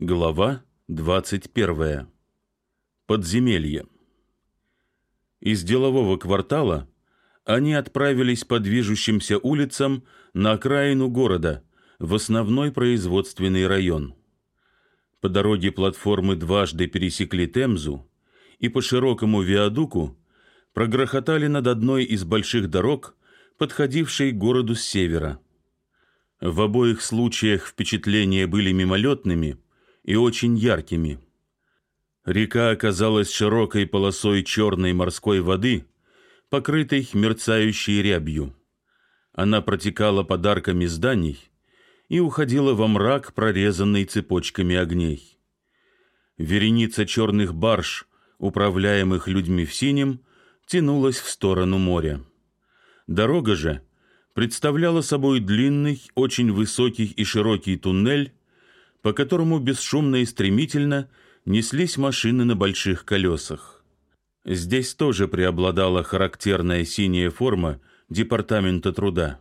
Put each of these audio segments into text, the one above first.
Глава 21. Подземелье. Из делового квартала они отправились по движущимся улицам на окраину города, в основной производственный район. По дороге платформы дважды пересекли Темзу и по широкому виадуку прогрохотали над одной из больших дорог, подходившей к городу с севера. В обоих случаях впечатления были мимолетными – и очень яркими. Река оказалась широкой полосой черной морской воды, покрытой мерцающей рябью. Она протекала под арками зданий и уходила во мрак, прорезанный цепочками огней. Вереница черных барж, управляемых людьми в синем, тянулась в сторону моря. Дорога же представляла собой длинный, очень высокий и широкий туннель, по которому бесшумно и стремительно неслись машины на больших колесах. Здесь тоже преобладала характерная синяя форма Департамента труда.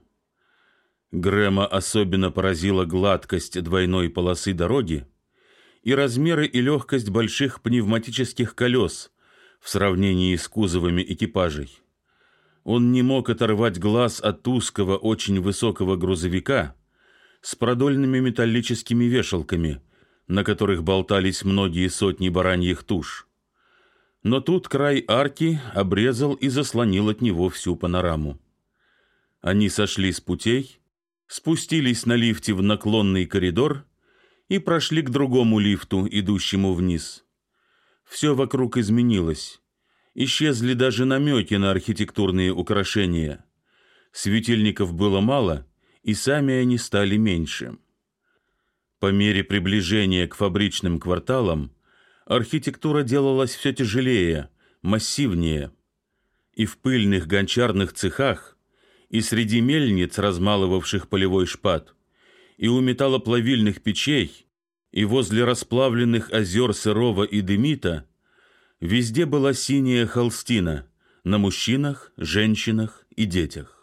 Грэма особенно поразила гладкость двойной полосы дороги и размеры и легкость больших пневматических колес в сравнении с кузовами экипажей. Он не мог оторвать глаз от узкого, очень высокого грузовика, с продольными металлическими вешалками, на которых болтались многие сотни бараньих туш. Но тут край арки обрезал и заслонил от него всю панораму. Они сошли с путей, спустились на лифте в наклонный коридор и прошли к другому лифту, идущему вниз. Все вокруг изменилось. Исчезли даже намеки на архитектурные украшения. Светильников было мало, и сами они стали меньше. По мере приближения к фабричным кварталам архитектура делалась все тяжелее, массивнее, и в пыльных гончарных цехах, и среди мельниц, размалывавших полевой шпат, и у металлоплавильных печей, и возле расплавленных озер сырого и дымита везде была синяя холстина на мужчинах, женщинах и детях.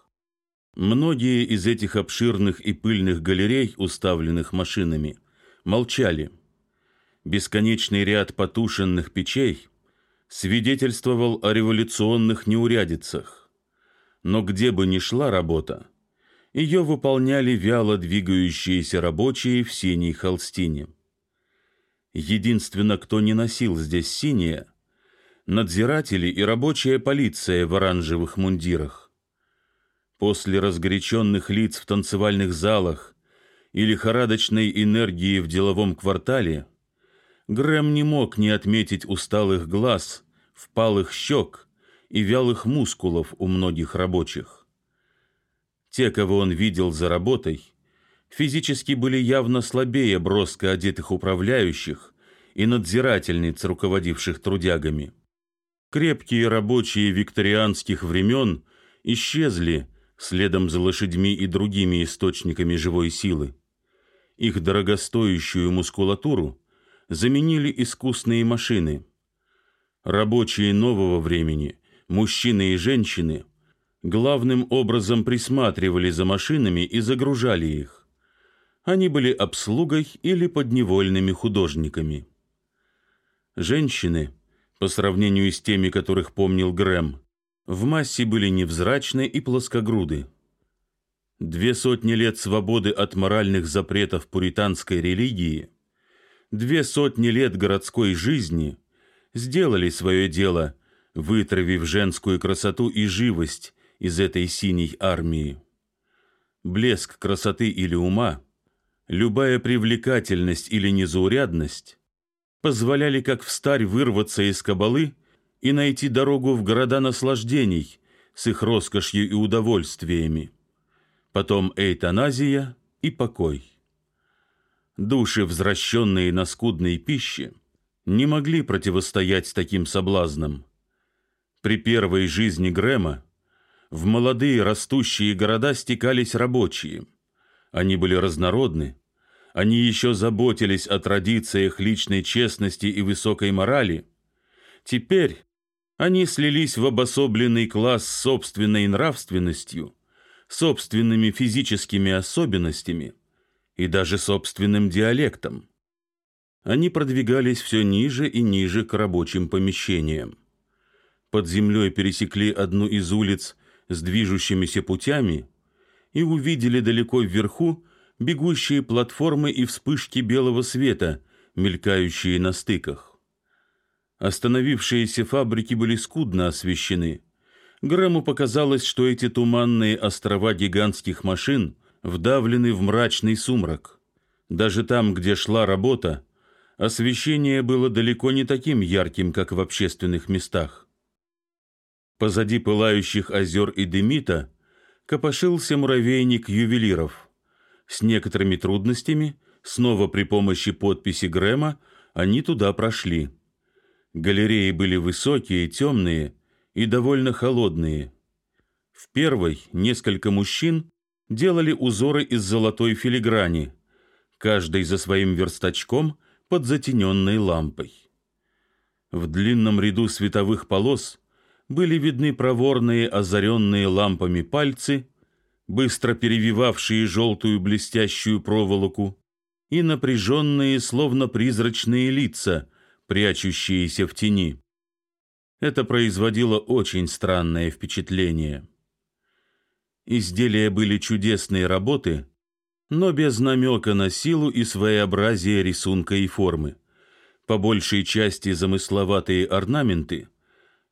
Многие из этих обширных и пыльных галерей, уставленных машинами, молчали. Бесконечный ряд потушенных печей свидетельствовал о революционных неурядицах. Но где бы ни шла работа, ее выполняли вяло двигающиеся рабочие в синей холстине. Единственно, кто не носил здесь синее, надзиратели и рабочая полиция в оранжевых мундирах. После разгоряченных лиц в танцевальных залах и лихорадочной энергии в деловом квартале Грэм не мог не отметить усталых глаз, впалых щек и вялых мускулов у многих рабочих. Те, кого он видел за работой, физически были явно слабее броско одетых управляющих и надзирательниц, руководивших трудягами. Крепкие рабочие викторианских времен исчезли следом за лошадьми и другими источниками живой силы. Их дорогостоящую мускулатуру заменили искусные машины. Рабочие нового времени, мужчины и женщины, главным образом присматривали за машинами и загружали их. Они были обслугой или подневольными художниками. Женщины, по сравнению с теми, которых помнил Грэм, в массе были невзрачны и плоскогруды. Две сотни лет свободы от моральных запретов пуританской религии, две сотни лет городской жизни сделали свое дело, вытравив женскую красоту и живость из этой синей армии. Блеск красоты или ума, любая привлекательность или незаурядность позволяли как встарь вырваться из кабалы и найти дорогу в города наслаждений с их роскошью и удовольствиями. Потом эйтаназия и покой. Души, возвращенные на скудной пище, не могли противостоять таким соблазнам. При первой жизни Грэма в молодые растущие города стекались рабочие. Они были разнородны, они еще заботились о традициях личной честности и высокой морали. Теперь они слились в обособленный класс с собственной нравственностью, собственными физическими особенностями и даже собственным диалектом. они продвигались все ниже и ниже к рабочим помещениям. Под землей пересекли одну из улиц с движущимися путями и увидели далеко вверху бегущие платформы и вспышки белого света, мелькающие на стыках. Остановившиеся фабрики были скудно освещены. Грэму показалось, что эти туманные острова гигантских машин вдавлены в мрачный сумрак. Даже там, где шла работа, освещение было далеко не таким ярким, как в общественных местах. Позади пылающих озер и дымита копошился муравейник ювелиров. С некоторыми трудностями, снова при помощи подписи Грэма, они туда прошли. Галереи были высокие, темные и довольно холодные. В первой несколько мужчин делали узоры из золотой филиграни, каждый за своим верстачком под затененной лампой. В длинном ряду световых полос были видны проворные, озаренные лампами пальцы, быстро перевивавшие желтую блестящую проволоку, и напряженные, словно призрачные лица, прячущиеся в тени. Это производило очень странное впечатление. Изделия были чудесные работы, но без намека на силу и своеобразие рисунка и формы. По большей части замысловатые орнаменты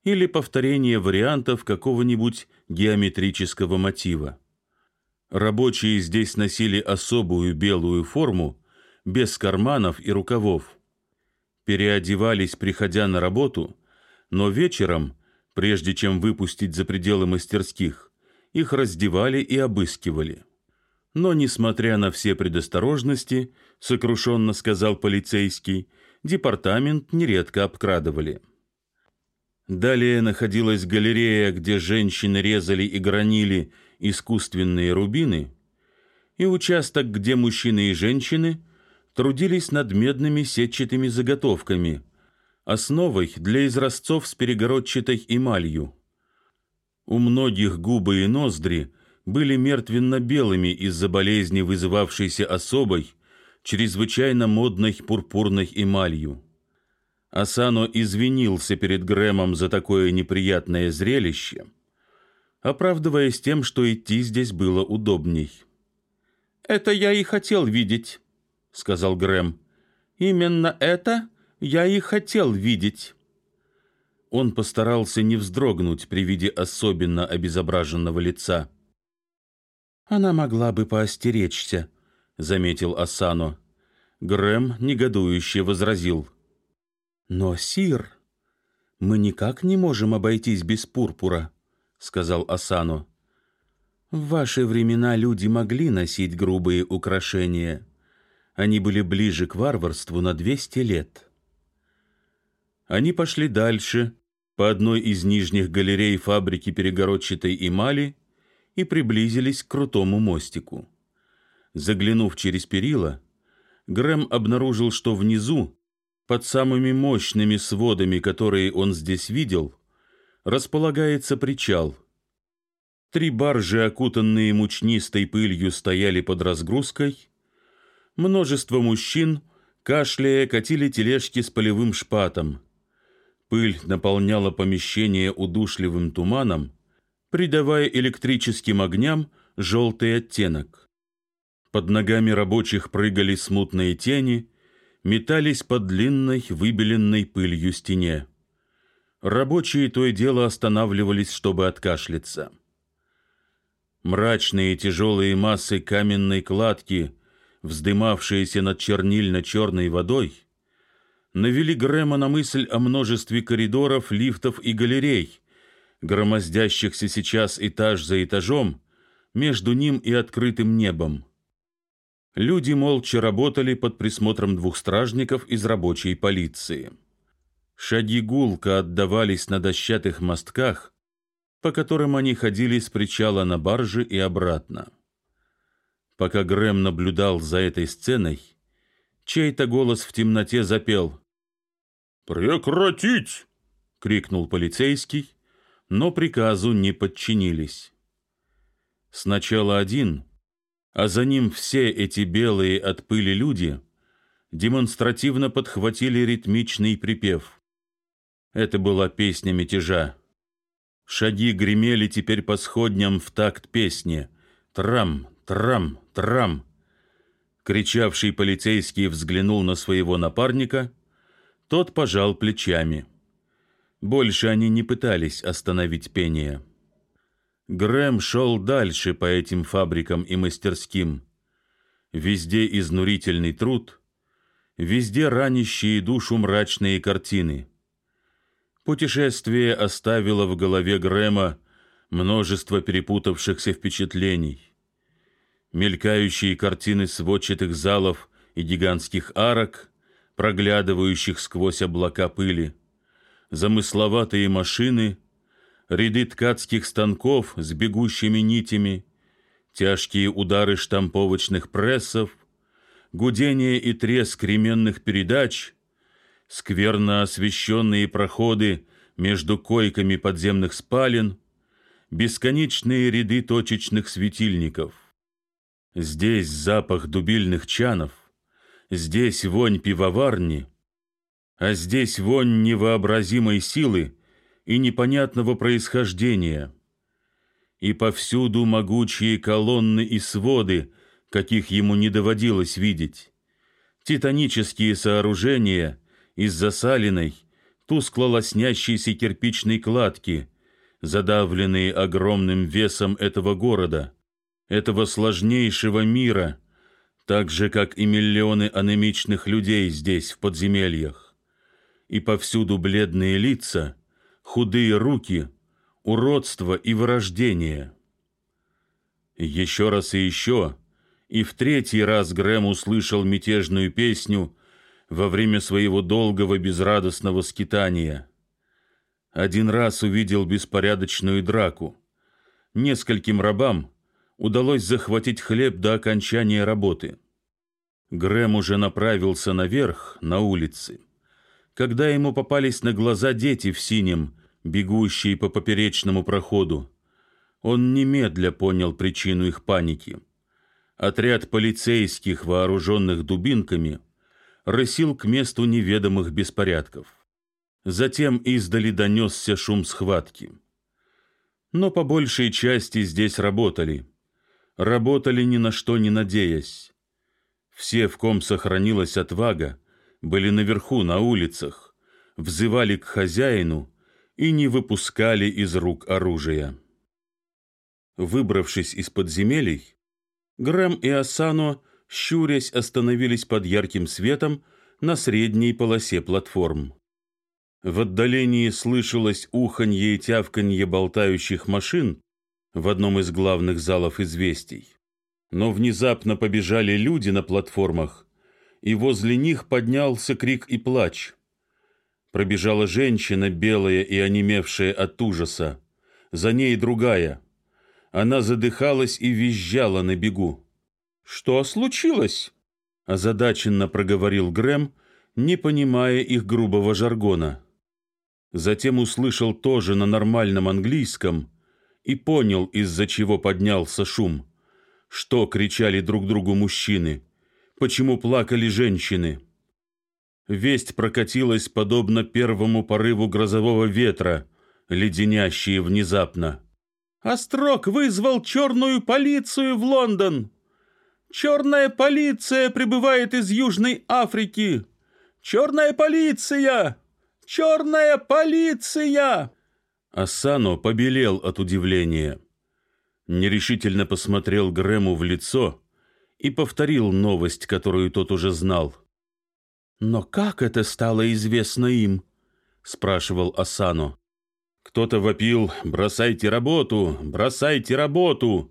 или повторение вариантов какого-нибудь геометрического мотива. Рабочие здесь носили особую белую форму, без карманов и рукавов. Переодевались, приходя на работу, но вечером, прежде чем выпустить за пределы мастерских, их раздевали и обыскивали. Но, несмотря на все предосторожности, сокрушенно сказал полицейский, департамент нередко обкрадывали. Далее находилась галерея, где женщины резали и гранили искусственные рубины, и участок, где мужчины и женщины трудились над медными сетчатыми заготовками, основой для изразцов с перегородчатой эмалью. У многих губы и ноздри были мертвенно-белыми из-за болезни, вызывавшейся особой, чрезвычайно модной пурпурной эмалью. Асано извинился перед Грэмом за такое неприятное зрелище, оправдываясь тем, что идти здесь было удобней. «Это я и хотел видеть», — сказал Грэм. «Именно это я и хотел видеть». Он постарался не вздрогнуть при виде особенно обезображенного лица. «Она могла бы поостеречься», — заметил Асано. Грэм негодующе возразил — но, сир, мы никак не можем обойтись без пурпура, сказал Асано. В ваши времена люди могли носить грубые украшения. Они были ближе к варварству на двести лет. Они пошли дальше по одной из нижних галерей фабрики перегородчатой эмали и приблизились к крутому мостику. Заглянув через перила, Грэм обнаружил, что внизу под самыми мощными сводами, которые он здесь видел, располагается причал. Три баржи, окутанные мучнистой пылью, стояли под разгрузкой. Множество мужчин, кашляя, катили тележки с полевым шпатом. Пыль наполняла помещение удушливым туманом, придавая электрическим огням желтый оттенок. Под ногами рабочих прыгали смутные тени, метались по длинной, выбеленной пылью стене. Рабочие то и дело останавливались, чтобы откашляться. Мрачные тяжелые массы каменной кладки, вздымавшиеся над чернильно-черной водой, навели Грэма на мысль о множестве коридоров, лифтов и галерей, громоздящихся сейчас этаж за этажом между ним и открытым небом. Люди молча работали под присмотром двух стражников из рабочей полиции. Шаги гулко отдавались на дощатых мостках, по которым они ходили с причала на баржи и обратно. Пока Грэм наблюдал за этой сценой, чей-то голос в темноте запел. «Прекратить!» — крикнул полицейский, но приказу не подчинились. Сначала один — а за ним все эти белые от пыли люди демонстративно подхватили ритмичный припев. Это была песня мятежа. Шаги гремели теперь по сходням в такт песни. Трам, трам, трам. Кричавший полицейский взглянул на своего напарника. Тот пожал плечами. Больше они не пытались остановить пение. Грэм шел дальше по этим фабрикам и мастерским. Везде изнурительный труд, везде ранящие душу мрачные картины. Путешествие оставило в голове Грэма множество перепутавшихся впечатлений мелькающие картины сводчатых залов и гигантских арок, проглядывающих сквозь облака пыли, замысловатые машины, ряды ткацких станков с бегущими нитями, тяжкие удары штамповочных прессов, гудение и треск ременных передач, скверно освещенные проходы между койками подземных спален, бесконечные ряды точечных светильников. Здесь запах дубильных чанов, здесь вонь пивоварни, а здесь вонь невообразимой силы и непонятного происхождения. И повсюду могучие колонны и своды, каких ему не доводилось видеть. Титанические сооружения из засаленной, тускло лоснящейся кирпичной кладки, задавленные огромным весом этого города — этого сложнейшего мира, так же, как и миллионы анемичных людей здесь, в подземельях. И повсюду бледные лица, худые руки, уродство и вырождение. Еще раз и еще, и в третий раз Грэм услышал мятежную песню во время своего долгого безрадостного скитания. Один раз увидел беспорядочную драку. Нескольким рабам удалось захватить хлеб до окончания работы. Грэм уже направился наверх, на улице, когда ему попались на глаза дети в синем, бегущие по поперечному проходу. Он немедля понял причину их паники. Отряд полицейских, вооруженных дубинками, рысил к месту неведомых беспорядков. Затем издали донесся шум схватки. Но по большей части здесь работали – работали ни на что не надеясь. Все, в ком сохранилась отвага, были наверху на улицах, взывали к хозяину и не выпускали из рук оружия. Выбравшись из подземелий, Грэм и Асано, щурясь, остановились под ярким светом на средней полосе платформ. В отдалении слышалось уханье и тявканье болтающих машин, в одном из главных залов известий. Но внезапно побежали люди на платформах, и возле них поднялся крик и плач. Пробежала женщина, белая и онемевшая от ужаса. За ней другая. Она задыхалась и визжала на бегу. «Что случилось?» – озадаченно проговорил Грэм, не понимая их грубого жаргона. Затем услышал тоже на нормальном английском – и понял, из-за чего поднялся шум. Что кричали друг другу мужчины, почему плакали женщины. Весть прокатилась подобно первому порыву грозового ветра, леденящие внезапно. «Острог вызвал черную полицию в Лондон! Черная полиция прибывает из Южной Африки! Черная полиция! Черная полиция!» Асано побелел от удивления. Нерешительно посмотрел Грэму в лицо и повторил новость, которую тот уже знал. «Но как это стало известно им?» — спрашивал Асано. Кто-то вопил «Бросайте работу! Бросайте работу!»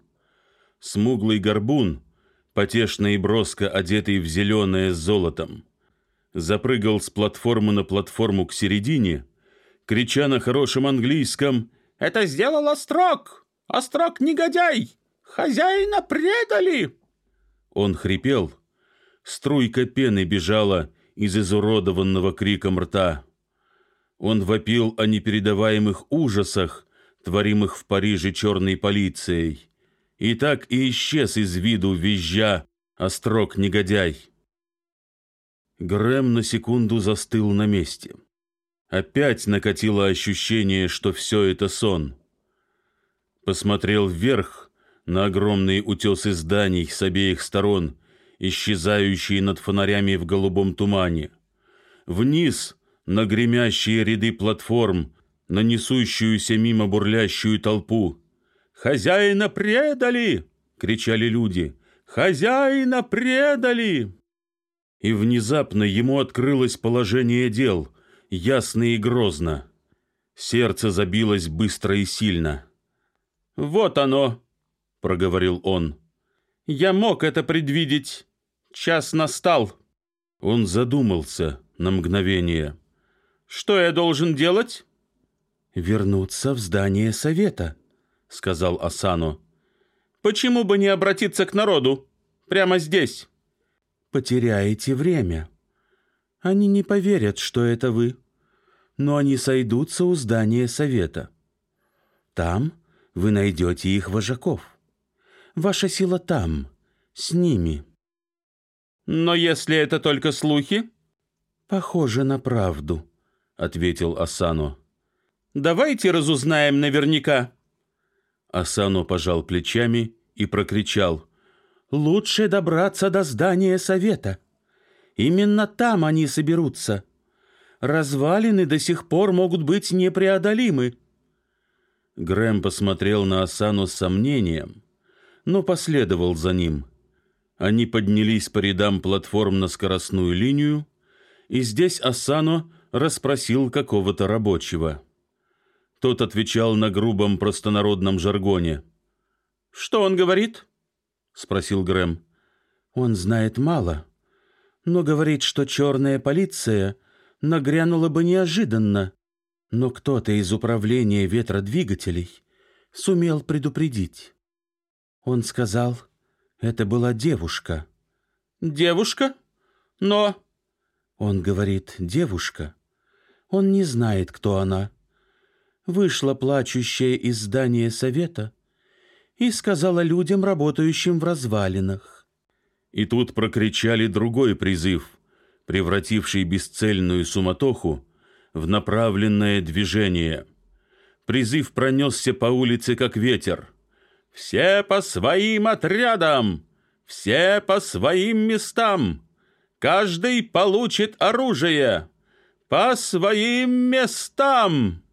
Смуглый горбун, потешно и броско одетый в зеленое с золотом, запрыгал с платформы на платформу к середине — крича на хорошем английском «Это сделал Острог! Острог негодяй! Хозяина предали!» Он хрипел. Струйка пены бежала из изуродованного криком рта. Он вопил о непередаваемых ужасах, творимых в Париже черной полицией. И так и исчез из виду, визжа, острог негодяй. Грэм на секунду застыл на месте. Опять накатило ощущение, что все это сон. Посмотрел вверх на огромные утесы зданий с обеих сторон, исчезающие над фонарями в голубом тумане. Вниз на гремящие ряды платформ, на несущуюся мимо бурлящую толпу. «Хозяина предали!» — кричали люди. «Хозяина предали!» И внезапно ему открылось положение дел, ясно и грозно. Сердце забилось быстро и сильно. «Вот оно!» — проговорил он. «Я мог это предвидеть. Час настал». Он задумался на мгновение. «Что я должен делать?» «Вернуться в здание совета», — сказал Асано. «Почему бы не обратиться к народу? Прямо здесь?» потеряете время. Они не поверят, что это вы, но они сойдутся у здания совета. Там вы найдете их вожаков. Ваша сила там, с ними. Но если это только слухи? Похоже на правду, ответил Асано. Давайте разузнаем наверняка. Асано пожал плечами и прокричал: Лучше добраться до здания совета. Именно там они соберутся. Развалины до сих пор могут быть непреодолимы. Грэм посмотрел на Асану с сомнением, но последовал за ним. Они поднялись по рядам платформ на скоростную линию, и здесь Асано расспросил какого-то рабочего. Тот отвечал на грубом простонародном жаргоне. «Что он говорит?» — спросил Грэм. «Он знает мало, но говорит, что черная полиция нагрянула бы неожиданно, но кто-то из управления ветродвигателей сумел предупредить. Он сказал, это была девушка». «Девушка? Но...» Он говорит, девушка. Он не знает, кто она. Вышла плачущая из здания совета — и сказала людям, работающим в развалинах. И тут прокричали другой призыв, превративший бесцельную суматоху в направленное движение. Призыв пронесся по улице, как ветер. «Все по своим отрядам! Все по своим местам! Каждый получит оружие! По своим местам!»